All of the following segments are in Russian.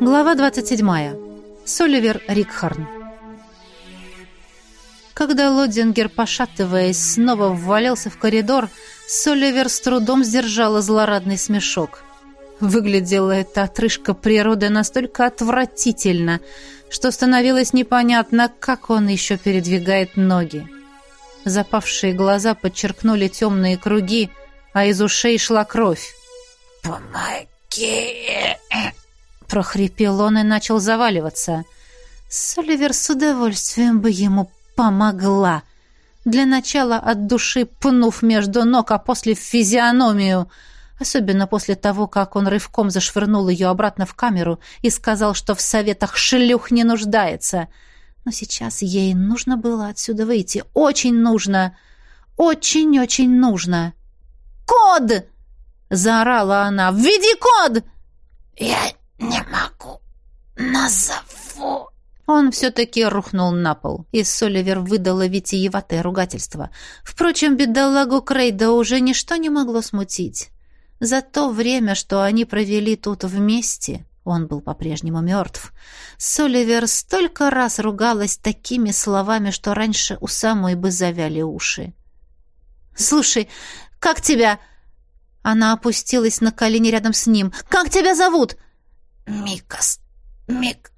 Глава 27. Соливер Рикхарн. Когда Лодзингер, пошатываясь, снова ввалился в коридор, Соливер с трудом сдержала злорадный смешок. Выглядела эта отрыжка природы настолько отвратительно, что становилось непонятно, как он еще передвигает ноги. Запавшие глаза подчеркнули темные круги, а из ушей шла кровь. «Помоги!» Прохрипел он и начал заваливаться. Соливер с удовольствием бы ему помогла. Для начала от души пнув между ног, а после в физиономию. Особенно после того, как он рывком зашвырнул ее обратно в камеру и сказал, что в советах шлюх не нуждается. Но сейчас ей нужно было отсюда выйти. Очень нужно. Очень-очень нужно. «Код!» — заорала она. «Введи код!» «Я. Назову». Он все-таки рухнул на пол, и Соливер выдала витиеватое ругательство. Впрочем, бедолагу Крейда уже ничто не могло смутить. За то время, что они провели тут вместе, он был по-прежнему мертв. Соливер столько раз ругалась такими словами, что раньше у самой бы завяли уши. «Слушай, как тебя...» Она опустилась на колени рядом с ним. «Как тебя зовут?» «Микас... Мик...»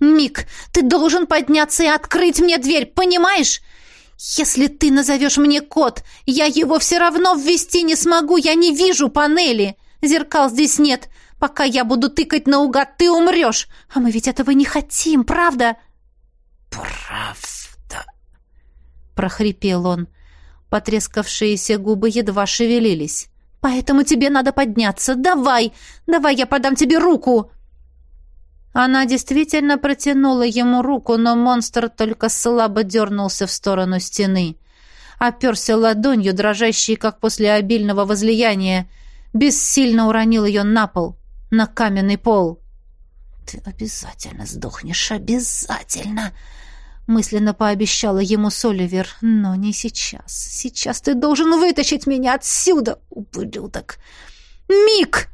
«Мик, ты должен подняться и открыть мне дверь, понимаешь? Если ты назовешь мне код, я его все равно ввести не смогу, я не вижу панели. Зеркал здесь нет. Пока я буду тыкать наугад, ты умрешь. А мы ведь этого не хотим, правда?» «Правда», — прохрипел он. Потрескавшиеся губы едва шевелились. «Поэтому тебе надо подняться. Давай! Давай я подам тебе руку!» Она действительно протянула ему руку, но монстр только слабо дернулся в сторону стены. Оперся ладонью, дрожащей, как после обильного возлияния. Бессильно уронил ее на пол, на каменный пол. «Ты обязательно сдохнешь, обязательно!» мысленно пообещала ему Соливер. «Но не сейчас. Сейчас ты должен вытащить меня отсюда, ублюдок!» «Мик!»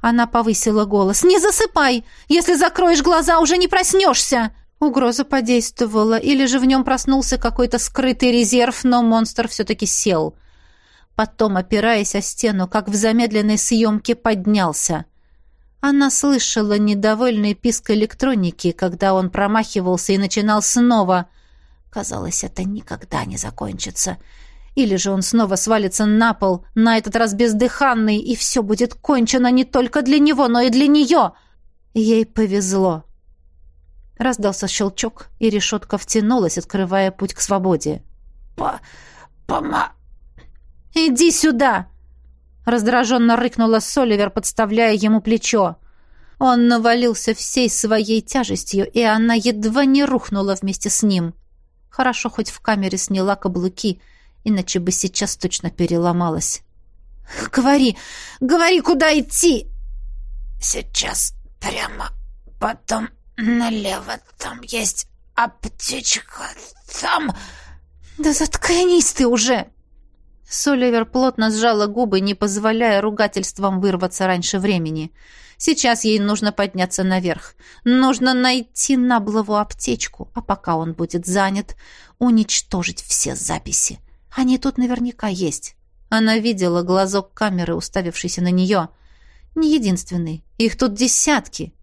Она повысила голос. «Не засыпай! Если закроешь глаза, уже не проснешься!» Угроза подействовала, или же в нем проснулся какой-то скрытый резерв, но монстр все-таки сел. Потом, опираясь о стену, как в замедленной съемке, поднялся. Она слышала недовольный писк электроники, когда он промахивался и начинал снова. Казалось, это никогда не закончится. Или же он снова свалится на пол, на этот раз бездыханный, и все будет кончено не только для него, но и для нее. Ей повезло. Раздался щелчок, и решетка втянулась, открывая путь к свободе. «По... пома...» «Иди сюда!» Раздраженно рыкнула Соливер, подставляя ему плечо. Он навалился всей своей тяжестью, и она едва не рухнула вместе с ним. Хорошо, хоть в камере сняла каблуки — иначе бы сейчас точно переломалась. «Говори! Говори, куда идти!» «Сейчас прямо, потом налево, там есть аптечка, там...» «Да заткнись ты уже!» Соливер плотно сжала губы, не позволяя ругательствам вырваться раньше времени. Сейчас ей нужно подняться наверх. Нужно найти Наблову аптечку, а пока он будет занят, уничтожить все записи. Они тут наверняка есть. Она видела глазок камеры, уставившийся на нее. Не единственный. Их тут десятки.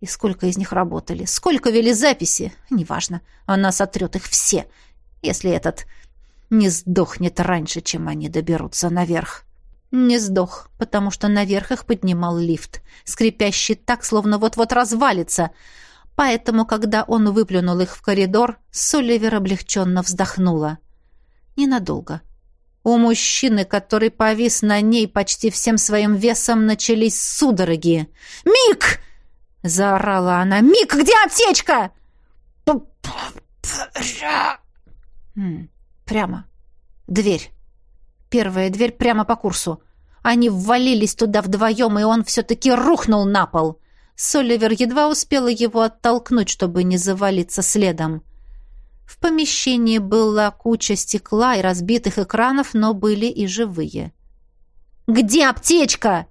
И сколько из них работали? Сколько вели записи? Неважно. Она сотрет их все, если этот не сдохнет раньше, чем они доберутся наверх. Не сдох, потому что наверх их поднимал лифт, скрипящий так, словно вот-вот развалится. Поэтому, когда он выплюнул их в коридор, Соливер облегченно вздохнула. Ненадолго. У мужчины, который повис на ней почти всем своим весом, начались судороги. «Мик!» — заорала она. «Мик, где аптечка?» «Прямо. Дверь. Первая дверь прямо по курсу. Они ввалились туда вдвоем, и он все-таки рухнул на пол. Соливер едва успела его оттолкнуть, чтобы не завалиться следом. В помещении была куча стекла и разбитых экранов, но были и живые. «Где аптечка?»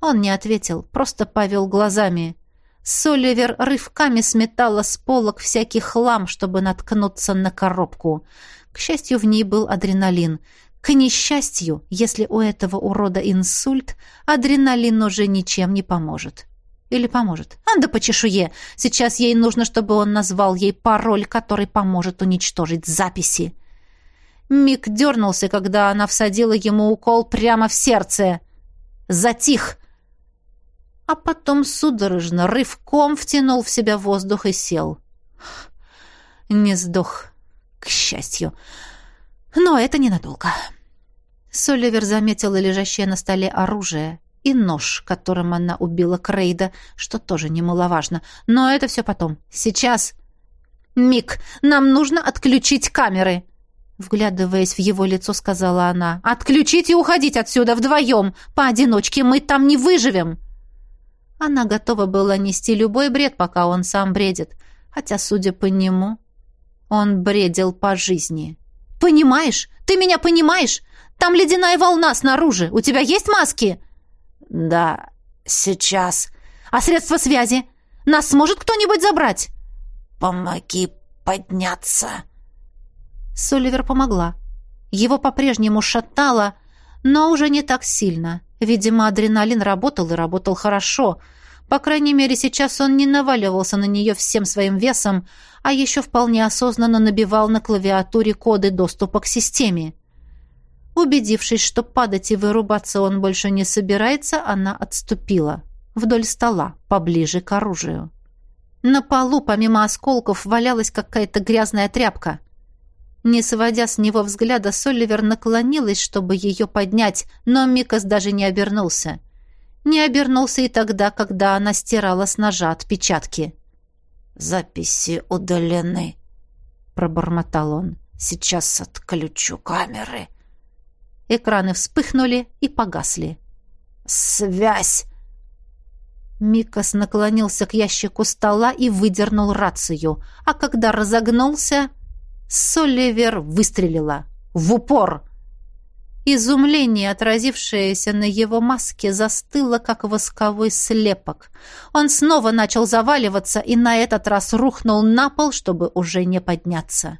Он не ответил, просто повел глазами. Соливер рывками сметала с полок всякий хлам, чтобы наткнуться на коробку. К счастью, в ней был адреналин. К несчастью, если у этого урода инсульт, адреналин уже ничем не поможет. Или поможет. А да по чешуе. Сейчас ей нужно, чтобы он назвал ей пароль, который поможет уничтожить записи. Мик дернулся, когда она всадила ему укол прямо в сердце. Затих. А потом судорожно, рывком втянул в себя воздух и сел. Не сдох, к счастью. Но это ненадолго. Соливер заметила лежащее на столе оружие и нож, которым она убила Крейда, что тоже немаловажно. Но это все потом. Сейчас... «Мик, нам нужно отключить камеры!» Вглядываясь в его лицо, сказала она. «Отключить и уходить отсюда вдвоем! Поодиночке мы там не выживем!» Она готова была нести любой бред, пока он сам бредит. Хотя, судя по нему, он бредил по жизни. «Понимаешь? Ты меня понимаешь? Там ледяная волна снаружи. У тебя есть маски?» «Да, сейчас». «А средства связи? Нас сможет кто-нибудь забрать?» «Помоги подняться». Соливер помогла. Его по-прежнему шатало, но уже не так сильно. Видимо, адреналин работал и работал хорошо. По крайней мере, сейчас он не наваливался на нее всем своим весом, а еще вполне осознанно набивал на клавиатуре коды доступа к системе. Убедившись, что падать и вырубаться он больше не собирается, она отступила. Вдоль стола, поближе к оружию. На полу, помимо осколков, валялась какая-то грязная тряпка. Не сводя с него взгляда, Соливер наклонилась, чтобы ее поднять, но Микас даже не обернулся. Не обернулся и тогда, когда она стирала с ножа отпечатки. «Записи удалены», — пробормотал он. «Сейчас отключу камеры». Экраны вспыхнули и погасли. «Связь!» Микас наклонился к ящику стола и выдернул рацию, а когда разогнулся, Соливер выстрелила. В упор! Изумление, отразившееся на его маске, застыло, как восковой слепок. Он снова начал заваливаться и на этот раз рухнул на пол, чтобы уже не подняться.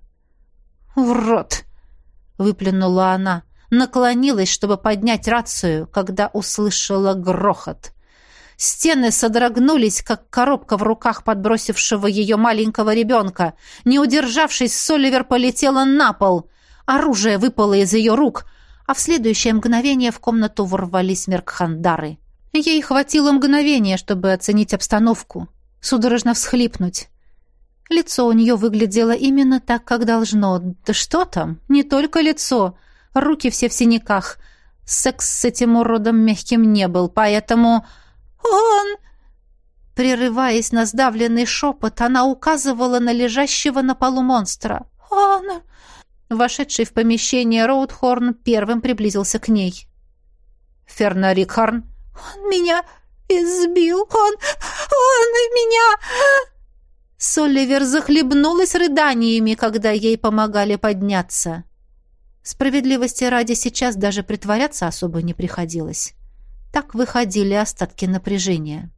«Урод!» — выплюнула она наклонилась, чтобы поднять рацию, когда услышала грохот. Стены содрогнулись, как коробка в руках подбросившего ее маленького ребенка. Не удержавшись, Соливер полетела на пол. Оружие выпало из ее рук, а в следующее мгновение в комнату ворвались меркхандары. Ей хватило мгновения, чтобы оценить обстановку, судорожно всхлипнуть. Лицо у нее выглядело именно так, как должно. Да что там, не только лицо — руки все в синяках. Секс с этим уродом мягким не был, поэтому... «Он...» Прерываясь на сдавленный шепот, она указывала на лежащего на полу монстра. «Он...» Вошедший в помещение Роудхорн первым приблизился к ней. «Ферна Рикхорн...» «Он меня избил! Он... он меня...» Соливер захлебнулась рыданиями, когда ей помогали подняться. Справедливости ради сейчас даже притворяться особо не приходилось. Так выходили остатки напряжения.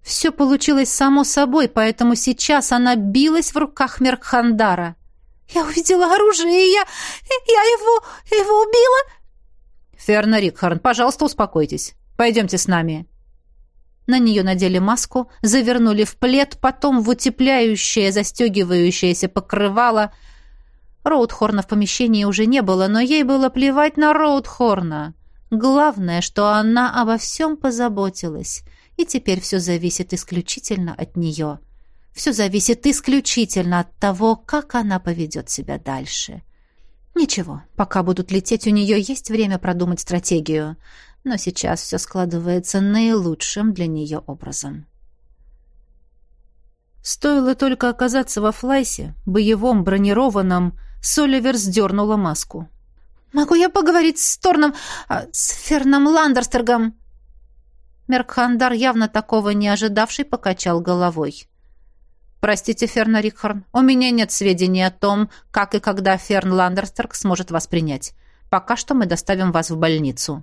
Все получилось само собой, поэтому сейчас она билась в руках Меркхандара. «Я увидела оружие, и я... я его... его убила!» «Ферна Рикхарн, пожалуйста, успокойтесь. Пойдемте с нами». На нее надели маску, завернули в плед, потом в утепляющее, застегивающееся покрывало — Роудхорна в помещении уже не было, но ей было плевать на Роудхорна. Главное, что она обо всем позаботилась, и теперь все зависит исключительно от нее. Все зависит исключительно от того, как она поведет себя дальше. Ничего, пока будут лететь, у нее есть время продумать стратегию, но сейчас все складывается наилучшим для нее образом. Стоило только оказаться во флайсе, боевом, бронированном, Соливер сдернула маску. «Могу я поговорить с Торном... А, с Ферном Ландерстергом?» Меркхандар, явно такого не ожидавший, покачал головой. «Простите, Ферна Рикхорн, у меня нет сведений о том, как и когда Ферн Ландерстерг сможет вас принять. Пока что мы доставим вас в больницу».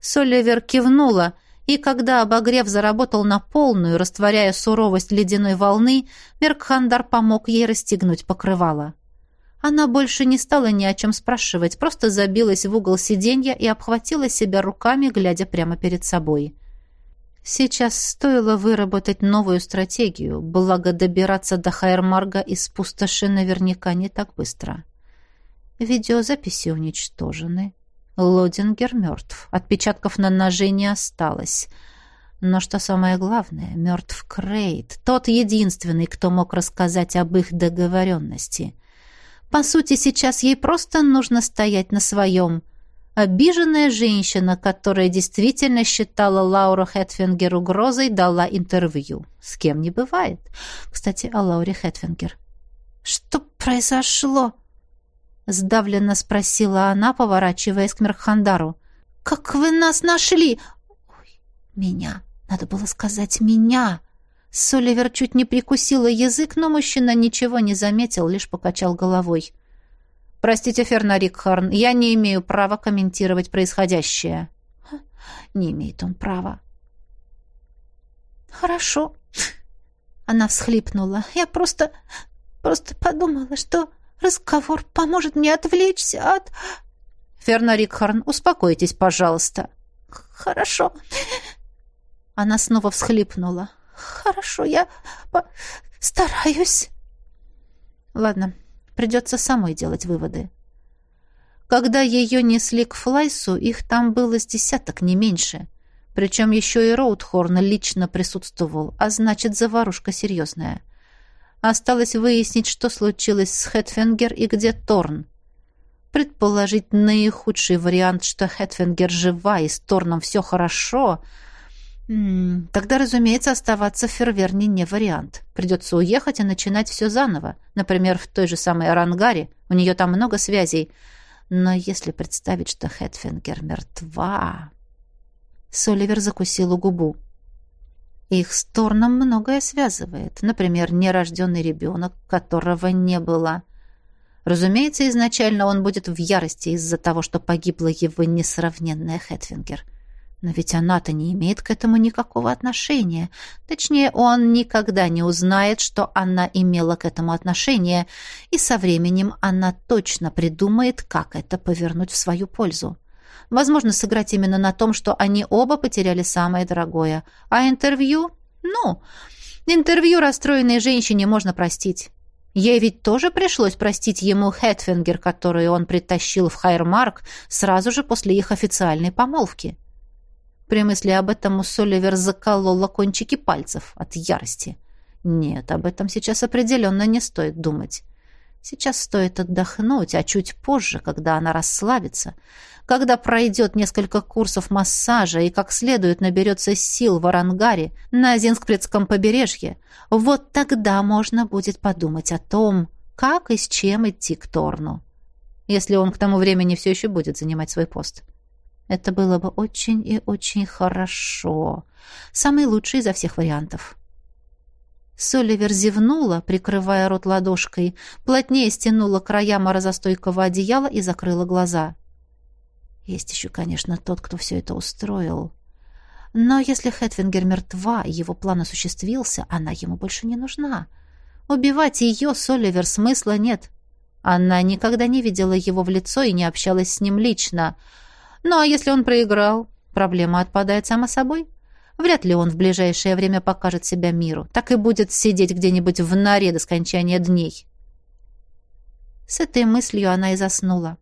Соливер кивнула, И когда обогрев заработал на полную, растворяя суровость ледяной волны, Меркхандар помог ей расстегнуть покрывало. Она больше не стала ни о чем спрашивать, просто забилась в угол сиденья и обхватила себя руками, глядя прямо перед собой. Сейчас стоило выработать новую стратегию, благо добираться до Хайермарга из пустоши наверняка не так быстро. Видеозаписи уничтожены. Лодингер мертв. Отпечатков на ноже не осталось. Но что самое главное, мертв Крейт, тот единственный, кто мог рассказать об их договоренности. По сути, сейчас ей просто нужно стоять на своем. Обиженная женщина, которая действительно считала Лауру Хэтфингер угрозой, дала интервью. С кем не бывает. Кстати, о Лауре Хэтфингер. «Что произошло?» Сдавленно спросила она, поворачиваясь к Мерхандару. «Как вы нас нашли?» «Ой, меня. Надо было сказать «меня». Соливер чуть не прикусила язык, но мужчина ничего не заметил, лишь покачал головой. «Простите, Ферна Рикхарн, я не имею права комментировать происходящее». «Не имеет он права». «Хорошо». Она всхлипнула. «Я просто... просто подумала, что разговор поможет мне отвлечься от...» «Ферна Рикхарн, успокойтесь, пожалуйста». «Хорошо». Она снова всхлипнула. «Хорошо, я стараюсь». «Ладно, придется самой делать выводы». Когда ее несли к Флайсу, их там было с десяток, не меньше. Причем еще и Роудхорн лично присутствовал, а значит, заварушка серьезная. Осталось выяснить, что случилось с Хэтфингер и где Торн. Предположить наихудший вариант, что Хэтфингер жива и с Торном все хорошо — Тогда, разумеется, оставаться в Ферверне не вариант. Придется уехать и начинать все заново. Например, в той же самой Арангаре. У нее там много связей. Но если представить, что Хэтфингер мертва... Соливер закусила губу. Их с Торном многое связывает. Например, нерожденный ребенок, которого не было. Разумеется, изначально он будет в ярости из-за того, что погибла его несравненная Хэтфингер. Но ведь она-то не имеет к этому никакого отношения. Точнее, он никогда не узнает, что она имела к этому отношение, и со временем она точно придумает, как это повернуть в свою пользу. Возможно, сыграть именно на том, что они оба потеряли самое дорогое. А интервью? Ну, интервью расстроенной женщине можно простить. Ей ведь тоже пришлось простить ему Хэтфингер, которую он притащил в Хайермарк сразу же после их официальной помолвки. При мысли об этом у Соливер заколола кончики пальцев от ярости. Нет, об этом сейчас определенно не стоит думать. Сейчас стоит отдохнуть, а чуть позже, когда она расслабится, когда пройдет несколько курсов массажа и как следует наберется сил в Арангаре на Зинскпредском побережье, вот тогда можно будет подумать о том, как и с чем идти к Торну, если он к тому времени все еще будет занимать свой пост. Это было бы очень и очень хорошо. Самый лучший изо всех вариантов. Соливер зевнула, прикрывая рот ладошкой, плотнее стянула края морозостойкого одеяла и закрыла глаза. Есть еще, конечно, тот, кто все это устроил. Но если Хэтвингер мертва, его план осуществился, она ему больше не нужна. Убивать ее, Соливер, смысла нет. Она никогда не видела его в лицо и не общалась с ним лично — ну а если он проиграл, проблема отпадает сама собой. Вряд ли он в ближайшее время покажет себя миру. Так и будет сидеть где-нибудь в норе до скончания дней. С этой мыслью она и заснула.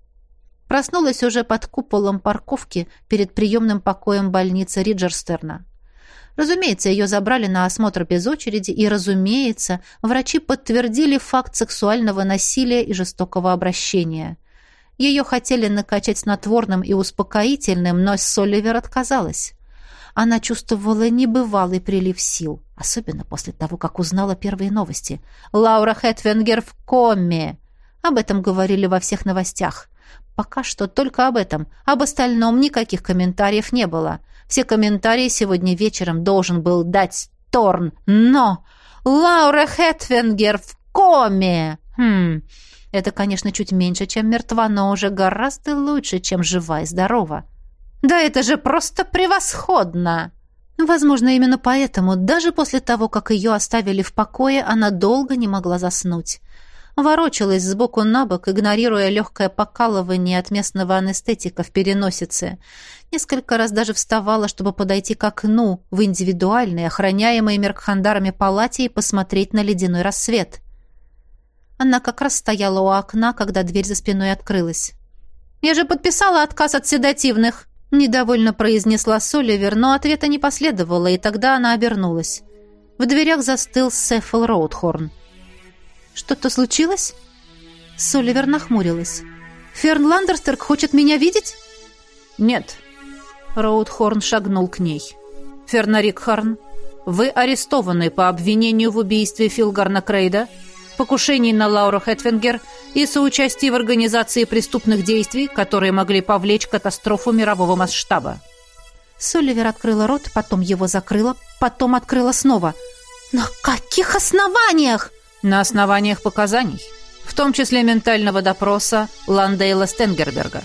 Проснулась уже под куполом парковки перед приемным покоем больницы Риджерстерна. Разумеется, ее забрали на осмотр без очереди, и, разумеется, врачи подтвердили факт сексуального насилия и жестокого обращения. Ее хотели накачать снотворным и успокоительным, но Соливер отказалась. Она чувствовала небывалый прилив сил, особенно после того, как узнала первые новости. Лаура Хэтвенгер в коме. Об этом говорили во всех новостях. Пока что только об этом. Об остальном никаких комментариев не было. Все комментарии сегодня вечером должен был дать Торн. Но Лаура Хэтвенгер в коме. Хм... Это, конечно, чуть меньше, чем мертва, но уже гораздо лучше, чем жива и здорова. «Да это же просто превосходно!» Возможно, именно поэтому, даже после того, как ее оставили в покое, она долго не могла заснуть. Ворочалась сбоку на бок, игнорируя легкое покалывание от местного анестетика в переносице. Несколько раз даже вставала, чтобы подойти к окну в индивидуальной, охраняемой меркхандарами палате и посмотреть на ледяной рассвет. Она как раз стояла у окна, когда дверь за спиной открылась. «Я же подписала отказ от седативных!» Недовольно произнесла Соливер, но ответа не последовало, и тогда она обернулась. В дверях застыл Сефл Роудхорн. «Что-то случилось?» Соливер нахмурилась. «Ферн Ландерстерк хочет меня видеть?» «Нет». Роудхорн шагнул к ней. «Ферна Рикхарн, вы арестованы по обвинению в убийстве Филгарна Крейда, покушении на Лауру Хэтфингер и соучастии в организации преступных действий, которые могли повлечь катастрофу мирового масштаба. Соливер открыла рот, потом его закрыла, потом открыла снова. «На каких основаниях?» «На основаниях показаний, в том числе ментального допроса Ландейла Стенгерберга».